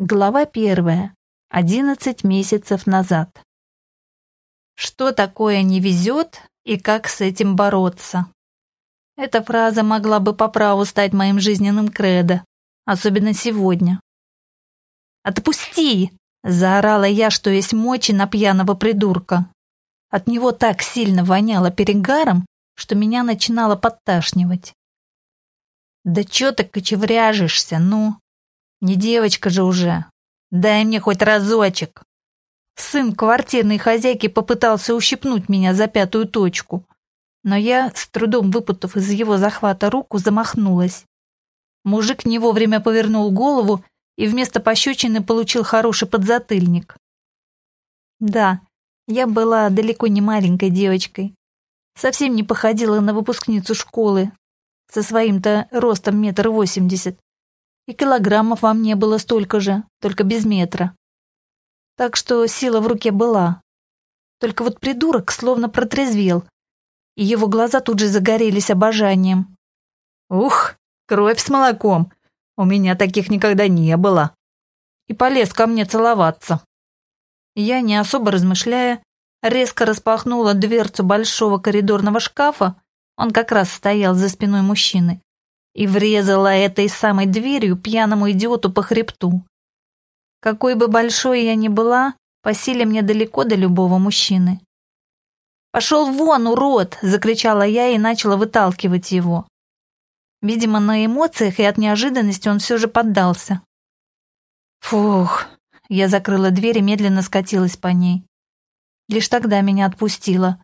Глава первая. Одиннадцать месяцев назад. Что такое не везет и как с этим бороться? Эта фраза могла бы по праву стать моим жизненным кредо, особенно сегодня. «Отпусти!» – заорала я, что есть мочи на пьяного придурка. От него так сильно воняло перегаром, что меня начинало подташнивать. «Да чё ты кочевряжешься, ну?» Не девочка же уже. Дай мне хоть разочек. Сын квартирной хозяйки попытался ущипнуть меня за пятую точку, но я, с трудом выпутав из его захвата руку, замахнулась. Мужик не вовремя повернул голову и вместо пощечины получил хороший подзатыльник. Да, я была далеко не маленькой девочкой. Совсем не походила на выпускницу школы со своим-то ростом метр восемьдесят и килограммов во мне было столько же, только без метра. Так что сила в руке была. Только вот придурок словно протрезвел, и его глаза тут же загорелись обожанием. «Ух, кровь с молоком! У меня таких никогда не было!» И полез ко мне целоваться. Я, не особо размышляя, резко распахнула дверцу большого коридорного шкафа, он как раз стоял за спиной мужчины, и врезала этой самой дверью пьяному идиоту по хребту. Какой бы большой я ни была, по силе мне далеко до любого мужчины. «Пошел вон, урод!» – закричала я и начала выталкивать его. Видимо, на эмоциях и от неожиданности он все же поддался. Фух, я закрыла дверь и медленно скатилась по ней. Лишь тогда меня отпустило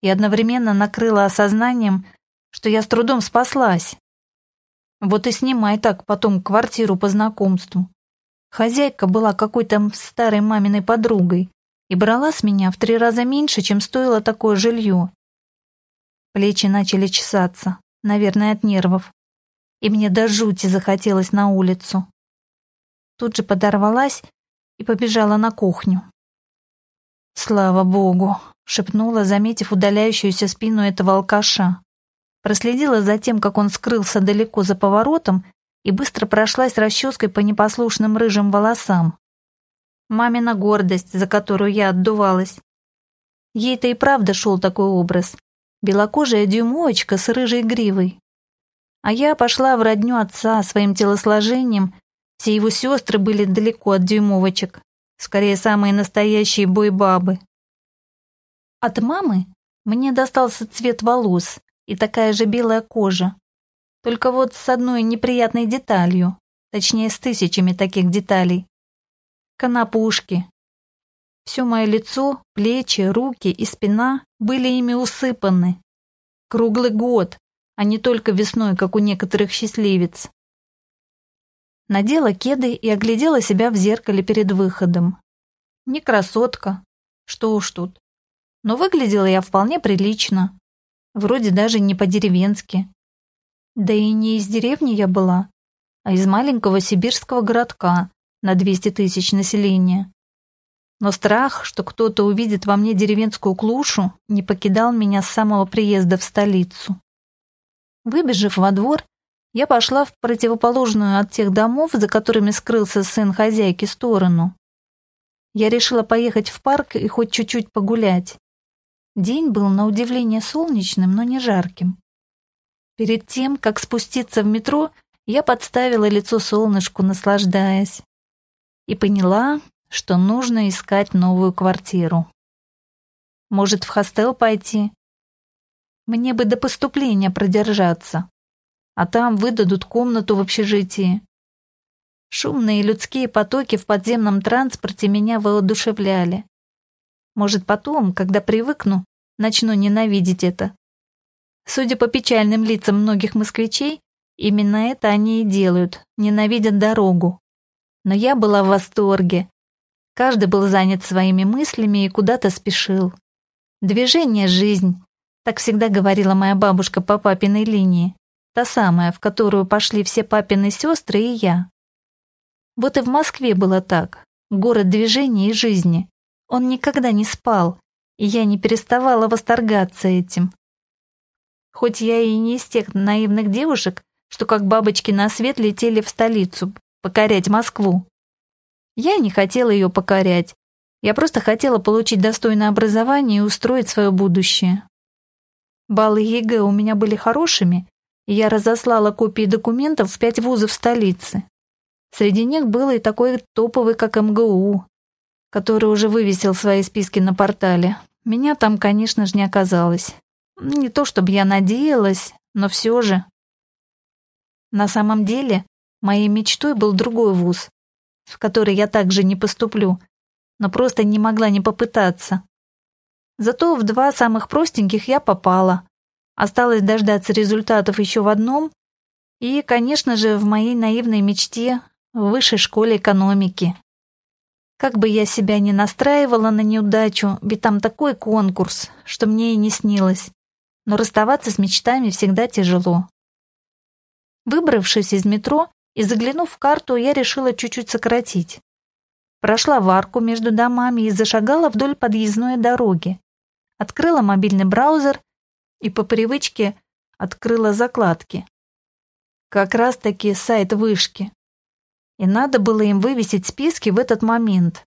и одновременно накрыла осознанием, что я с трудом спаслась. Вот и снимай так потом квартиру по знакомству. Хозяйка была какой-то старой маминой подругой и брала с меня в три раза меньше, чем стоило такое жилье. Плечи начали чесаться, наверное, от нервов. И мне до жути захотелось на улицу. Тут же подорвалась и побежала на кухню. «Слава богу!» — шепнула, заметив удаляющуюся спину этого алкаша проследила за тем, как он скрылся далеко за поворотом и быстро прошлась расческой по непослушным рыжим волосам. Мамина гордость, за которую я отдувалась. Ей-то и правда шел такой образ. Белокожая дюймовочка с рыжей гривой. А я пошла в родню отца своим телосложением. Все его сестры были далеко от дюймовочек. Скорее, самые настоящие бойбабы. От мамы мне достался цвет волос, и такая же белая кожа. Только вот с одной неприятной деталью, точнее с тысячами таких деталей. Конопушки. Все мое лицо, плечи, руки и спина были ими усыпаны. Круглый год, а не только весной, как у некоторых счастливец. Надела кеды и оглядела себя в зеркале перед выходом. Не красотка, что уж тут. Но выглядела я вполне прилично. Вроде даже не по-деревенски. Да и не из деревни я была, а из маленького сибирского городка на 200 тысяч населения. Но страх, что кто-то увидит во мне деревенскую клушу, не покидал меня с самого приезда в столицу. Выбежав во двор, я пошла в противоположную от тех домов, за которыми скрылся сын хозяйки, сторону. Я решила поехать в парк и хоть чуть-чуть погулять. День был на удивление солнечным, но не жарким. Перед тем, как спуститься в метро, я подставила лицо солнышку, наслаждаясь. И поняла, что нужно искать новую квартиру. Может, в хостел пойти? Мне бы до поступления продержаться. А там выдадут комнату в общежитии. Шумные людские потоки в подземном транспорте меня воодушевляли. Может, потом, когда привыкну, начну ненавидеть это. Судя по печальным лицам многих москвичей, именно это они и делают, ненавидят дорогу. Но я была в восторге. Каждый был занят своими мыслями и куда-то спешил. Движение — жизнь, так всегда говорила моя бабушка по папиной линии, та самая, в которую пошли все папины сестры и я. Вот и в Москве было так, город движения и жизни. Он никогда не спал, и я не переставала восторгаться этим. Хоть я и не из тех наивных девушек, что как бабочки на свет летели в столицу, покорять Москву. Я не хотела ее покорять. Я просто хотела получить достойное образование и устроить свое будущее. Баллы ЕГЭ у меня были хорошими, и я разослала копии документов в пять вузов столицы. Среди них был и такой топовый, как МГУ, который уже вывесил свои списки на портале. Меня там, конечно же, не оказалось. Не то чтобы я надеялась, но все же. На самом деле, моей мечтой был другой вуз, в который я также не поступлю, но просто не могла не попытаться. Зато в два самых простеньких я попала. Осталось дождаться результатов еще в одном, и, конечно же, в моей наивной мечте в высшей школе экономики. Как бы я себя ни настраивала на неудачу, ведь там такой конкурс, что мне и не снилось. Но расставаться с мечтами всегда тяжело. Выбравшись из метро и заглянув в карту, я решила чуть-чуть сократить. Прошла в арку между домами и зашагала вдоль подъездной дороги. Открыла мобильный браузер и по привычке открыла закладки. Как раз-таки сайт вышки и надо было им вывесить списки в этот момент.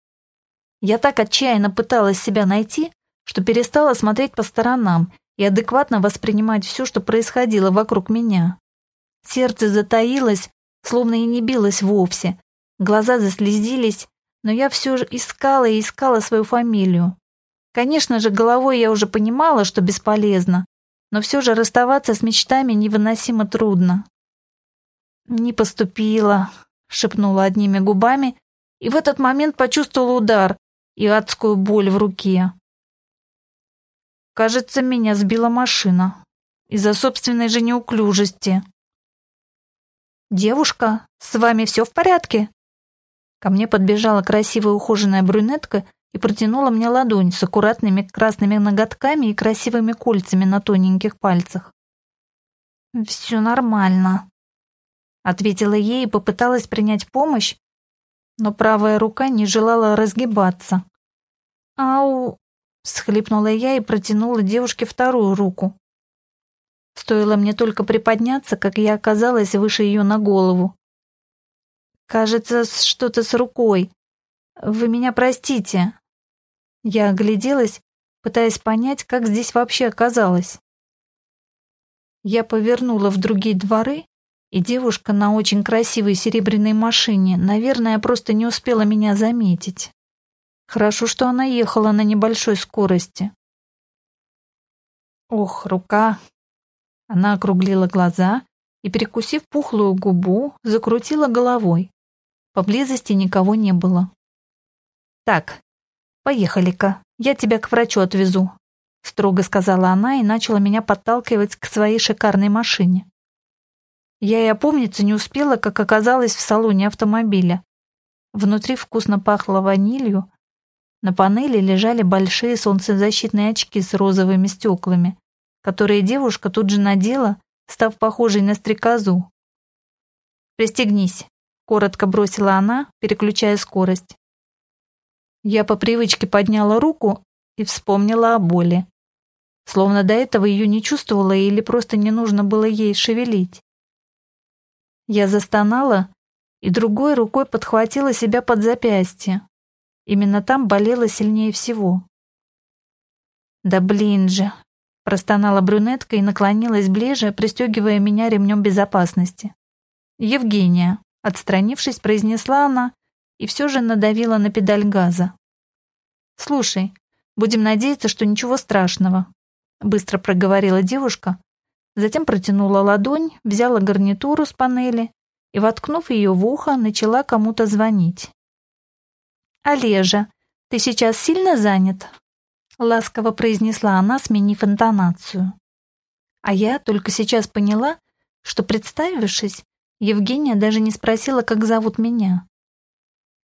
Я так отчаянно пыталась себя найти, что перестала смотреть по сторонам и адекватно воспринимать все, что происходило вокруг меня. Сердце затаилось, словно и не билось вовсе. Глаза заслезились, но я все же искала и искала свою фамилию. Конечно же, головой я уже понимала, что бесполезно, но все же расставаться с мечтами невыносимо трудно. Не поступила, шепнула одними губами, и в этот момент почувствовала удар и адскую боль в руке. Кажется, меня сбила машина из-за собственной же неуклюжести. «Девушка, с вами все в порядке?» Ко мне подбежала красивая ухоженная брюнетка и протянула мне ладонь с аккуратными красными ноготками и красивыми кольцами на тоненьких пальцах. «Все нормально», Ответила ей и попыталась принять помощь, но правая рука не желала разгибаться. «Ау!» — схлипнула я и протянула девушке вторую руку. Стоило мне только приподняться, как я оказалась выше ее на голову. «Кажется, что-то с рукой. Вы меня простите». Я огляделась, пытаясь понять, как здесь вообще оказалось. Я повернула в другие дворы и девушка на очень красивой серебряной машине, наверное, просто не успела меня заметить. Хорошо, что она ехала на небольшой скорости. Ох, рука. Она округлила глаза и, перекусив пухлую губу, закрутила головой. Поблизости никого не было. «Так, поехали-ка, я тебя к врачу отвезу», строго сказала она и начала меня подталкивать к своей шикарной машине. Я и опомниться не успела, как оказалась в салоне автомобиля. Внутри вкусно пахло ванилью. На панели лежали большие солнцезащитные очки с розовыми стеклами, которые девушка тут же надела, став похожей на стрекозу. «Пристегнись», — коротко бросила она, переключая скорость. Я по привычке подняла руку и вспомнила о боли. Словно до этого ее не чувствовала или просто не нужно было ей шевелить. Я застонала и другой рукой подхватила себя под запястье. Именно там болело сильнее всего. «Да блин же!» – простонала брюнетка и наклонилась ближе, пристегивая меня ремнем безопасности. «Евгения», – отстранившись, произнесла она и все же надавила на педаль газа. «Слушай, будем надеяться, что ничего страшного», – быстро проговорила девушка, Затем протянула ладонь, взяла гарнитуру с панели и, воткнув ее в ухо, начала кому-то звонить. «Олежа, ты сейчас сильно занят?» — ласково произнесла она, сменив интонацию. А я только сейчас поняла, что, представившись, Евгения даже не спросила, как зовут меня.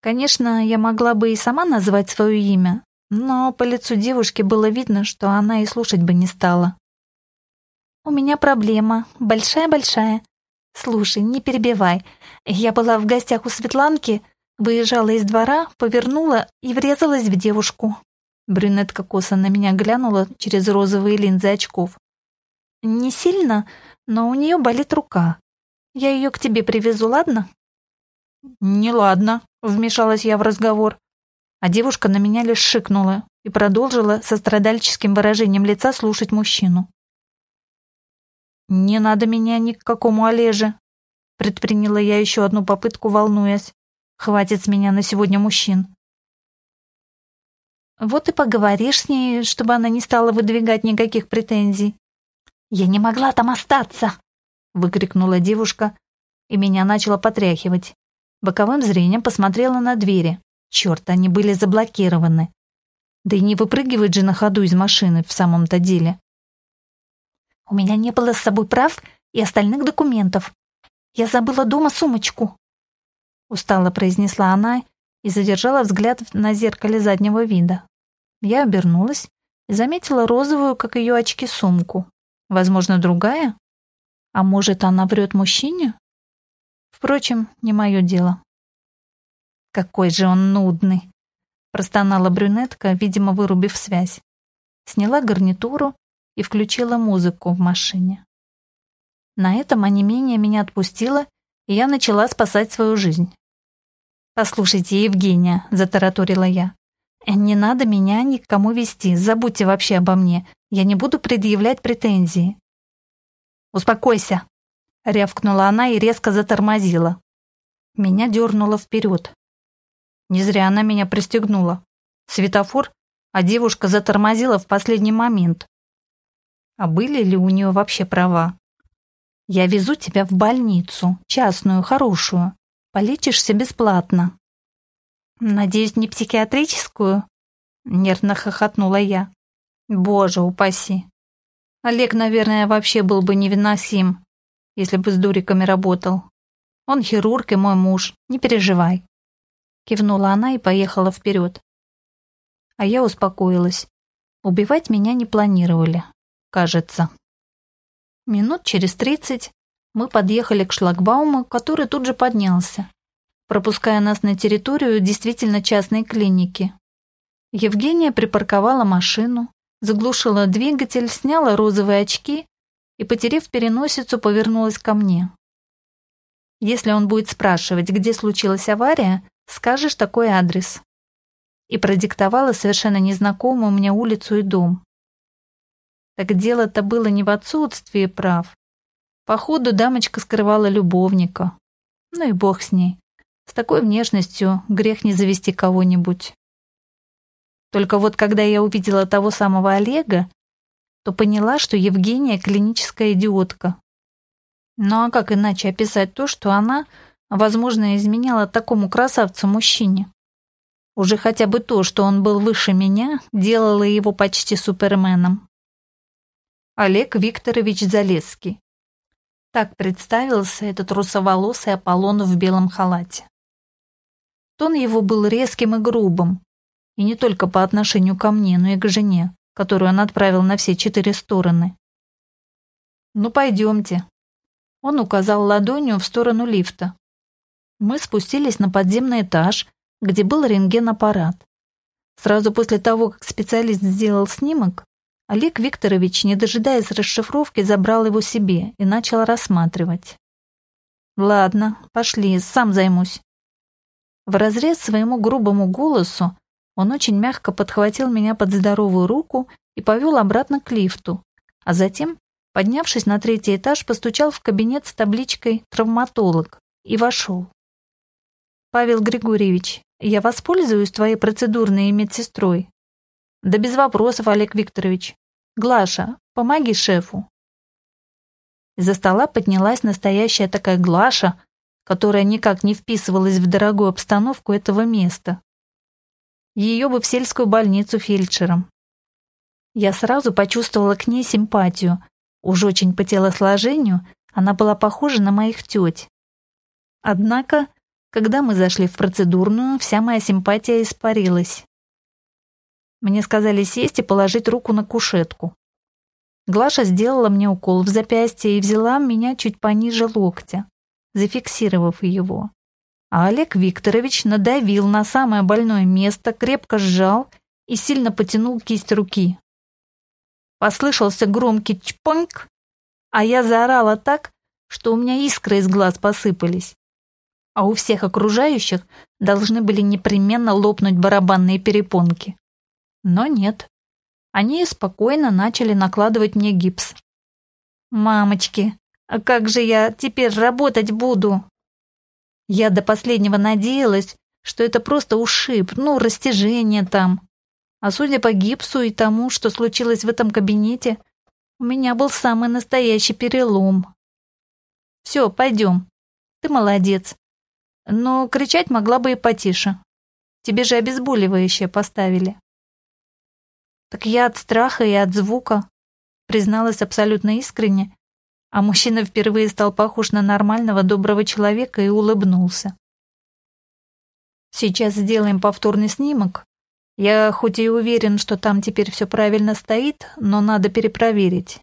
Конечно, я могла бы и сама назвать свое имя, но по лицу девушки было видно, что она и слушать бы не стала. «У меня проблема, большая-большая. Слушай, не перебивай. Я была в гостях у Светланки, выезжала из двора, повернула и врезалась в девушку». Брюнетка косо на меня глянула через розовые линзы очков. «Не сильно, но у нее болит рука. Я ее к тебе привезу, ладно?» «Неладно», — вмешалась я в разговор. А девушка на меня лишь шикнула и продолжила со страдальческим выражением лица слушать мужчину. «Не надо меня ни к какому Олеже», — предприняла я еще одну попытку, волнуясь. «Хватит с меня на сегодня мужчин». «Вот и поговоришь с ней, чтобы она не стала выдвигать никаких претензий». «Я не могла там остаться!» — выкрикнула девушка, и меня начало потряхивать. Боковым зрением посмотрела на двери. Черт, они были заблокированы. Да и не выпрыгивать же на ходу из машины в самом-то деле. У меня не было с собой прав и остальных документов. Я забыла дома сумочку. Устало произнесла она и задержала взгляд на зеркале заднего вида. Я обернулась и заметила розовую, как ее очки, сумку. Возможно, другая? А может, она врет мужчине? Впрочем, не мое дело. Какой же он нудный. Простонала брюнетка, видимо, вырубив связь. Сняла гарнитуру и включила музыку в машине. На этом онемение меня отпустило, и я начала спасать свою жизнь. «Послушайте, Евгения», — затараторила я, — «не надо меня ни к кому вести, забудьте вообще обо мне, я не буду предъявлять претензии». «Успокойся», — рявкнула она и резко затормозила. Меня дернуло вперед. Не зря она меня пристегнула. Светофор, а девушка затормозила в последний момент. А были ли у нее вообще права? Я везу тебя в больницу, частную, хорошую. Полечишься бесплатно. Надеюсь, не психиатрическую? Нервно хохотнула я. Боже упаси. Олег, наверное, вообще был бы невыносим, если бы с дуриками работал. Он хирург и мой муж, не переживай. Кивнула она и поехала вперед. А я успокоилась. Убивать меня не планировали кажется. Минут через тридцать мы подъехали к шлагбауму, который тут же поднялся, пропуская нас на территорию действительно частной клиники. Евгения припарковала машину, заглушила двигатель, сняла розовые очки и, потерев переносицу, повернулась ко мне. «Если он будет спрашивать, где случилась авария, скажешь такой адрес». И продиктовала совершенно незнакомую мне улицу и дом. Так дело-то было не в отсутствии прав. Походу, дамочка скрывала любовника. Ну и бог с ней. С такой внешностью грех не завести кого-нибудь. Только вот когда я увидела того самого Олега, то поняла, что Евгения клиническая идиотка. Ну а как иначе описать то, что она, возможно, изменяла такому красавцу-мужчине? Уже хотя бы то, что он был выше меня, делало его почти суперменом. Олег Викторович Залесский. Так представился этот русоволосый Аполлон в белом халате. Тон его был резким и грубым, и не только по отношению ко мне, но и к жене, которую он отправил на все четыре стороны. «Ну, пойдемте». Он указал ладонью в сторону лифта. Мы спустились на подземный этаж, где был рентген-аппарат. Сразу после того, как специалист сделал снимок, Олег Викторович, не дожидаясь расшифровки, забрал его себе и начал рассматривать. «Ладно, пошли, сам займусь». В разрез своему грубому голосу он очень мягко подхватил меня под здоровую руку и повел обратно к лифту, а затем, поднявшись на третий этаж, постучал в кабинет с табличкой «Травматолог» и вошел. «Павел Григорьевич, я воспользуюсь твоей процедурной медсестрой?» «Да без вопросов, Олег Викторович. Глаша, помоги шефу. Из-за стола поднялась настоящая такая Глаша, которая никак не вписывалась в дорогую обстановку этого места. Ее бы в сельскую больницу фельдшером. Я сразу почувствовала к ней симпатию. Уж очень по телосложению она была похожа на моих теть. Однако, когда мы зашли в процедурную, вся моя симпатия испарилась. Мне сказали сесть и положить руку на кушетку. Глаша сделала мне укол в запястье и взяла меня чуть пониже локтя, зафиксировав его. А Олег Викторович надавил на самое больное место, крепко сжал и сильно потянул кисть руки. Послышался громкий чпоньк, а я заорала так, что у меня искры из глаз посыпались. а у всех окружающих должны были непременно лопнуть барабанные перепонки. Но нет. Они спокойно начали накладывать мне гипс. «Мамочки, а как же я теперь работать буду?» Я до последнего надеялась, что это просто ушиб, ну, растяжение там. А судя по гипсу и тому, что случилось в этом кабинете, у меня был самый настоящий перелом. Все, пойдем. Ты молодец. Но кричать могла бы и потише. Тебе же обезболивающее поставили. Так я от страха и от звука, призналась абсолютно искренне, а мужчина впервые стал похож на нормального доброго человека и улыбнулся. Сейчас сделаем повторный снимок. Я хоть и уверен, что там теперь все правильно стоит, но надо перепроверить.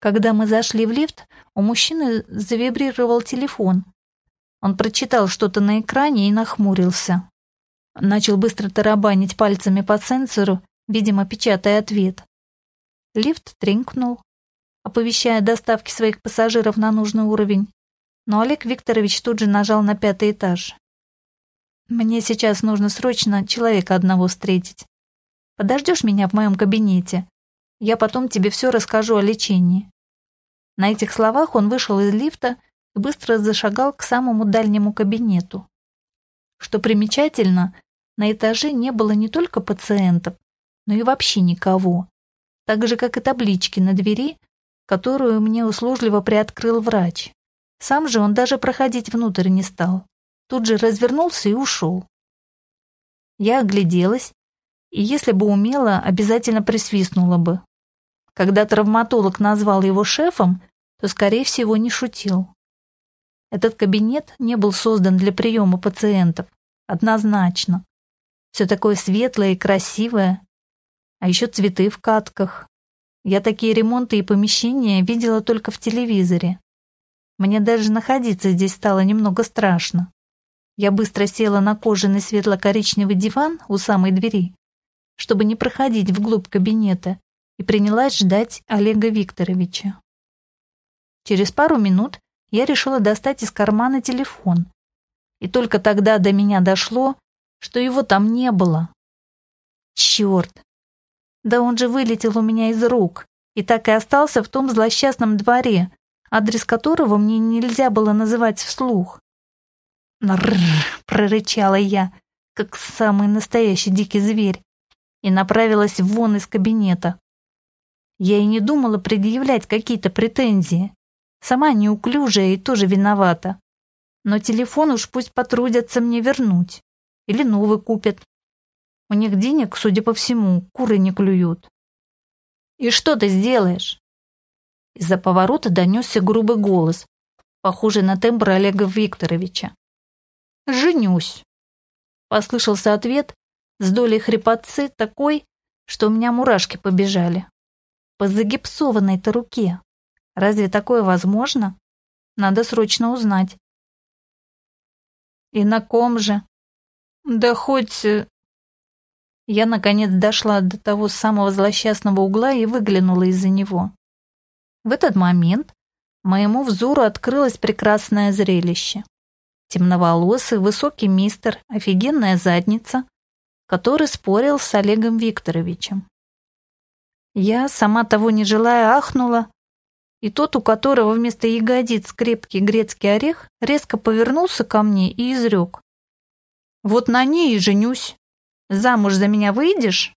Когда мы зашли в лифт, у мужчины завибрировал телефон. Он прочитал что-то на экране и нахмурился. Начал быстро тарабанить пальцами по сенсору, видимо, печатая ответ. Лифт тренькнул, оповещая доставки своих пассажиров на нужный уровень, но Олег Викторович тут же нажал на пятый этаж. Мне сейчас нужно срочно человека одного встретить. Подождешь меня в моем кабинете? Я потом тебе все расскажу о лечении». На этих словах он вышел из лифта и быстро зашагал к самому дальнему кабинету. Что примечательно, на этаже не было не только пациентов, но и вообще никого. Так же, как и таблички на двери, которую мне услужливо приоткрыл врач. Сам же он даже проходить внутрь не стал тут же развернулся и ушел. Я огляделась, и если бы умела, обязательно присвистнула бы. Когда травматолог назвал его шефом, то, скорее всего, не шутил. Этот кабинет не был создан для приема пациентов, однозначно. Все такое светлое и красивое, а еще цветы в катках. Я такие ремонты и помещения видела только в телевизоре. Мне даже находиться здесь стало немного страшно. Я быстро села на кожаный светло-коричневый диван у самой двери, чтобы не проходить вглубь кабинета, и принялась ждать Олега Викторовича. Через пару минут я решила достать из кармана телефон, и только тогда до меня дошло, что его там не было. Черт! Да он же вылетел у меня из рук и так и остался в том злосчастном дворе, адрес которого мне нельзя было называть вслух. «Рррр!» — прорычала я, как самый настоящий дикий зверь, и направилась вон из кабинета. Я и не думала предъявлять какие-то претензии. Сама неуклюжая и тоже виновата. Но телефон уж пусть потрудятся мне вернуть. Или новый купят. У них денег, судя по всему, куры не клюют. «И что ты сделаешь?» Из-за поворота донесся грубый голос, похожий на тембр Олега Викторовича. «Женюсь!» Послышался ответ с долей хрипотцы такой, что у меня мурашки побежали. По загипсованной-то руке. Разве такое возможно? Надо срочно узнать. И на ком же? Да хоть... Я, наконец, дошла до того самого злосчастного угла и выглянула из-за него. В этот момент моему взору открылось прекрасное зрелище. Темноволосый, высокий мистер, офигенная задница, который спорил с Олегом Викторовичем. Я, сама того не желая, ахнула, и тот, у которого вместо ягодиц крепкий грецкий орех, резко повернулся ко мне и изрек. «Вот на ней и женюсь. Замуж за меня выйдешь?»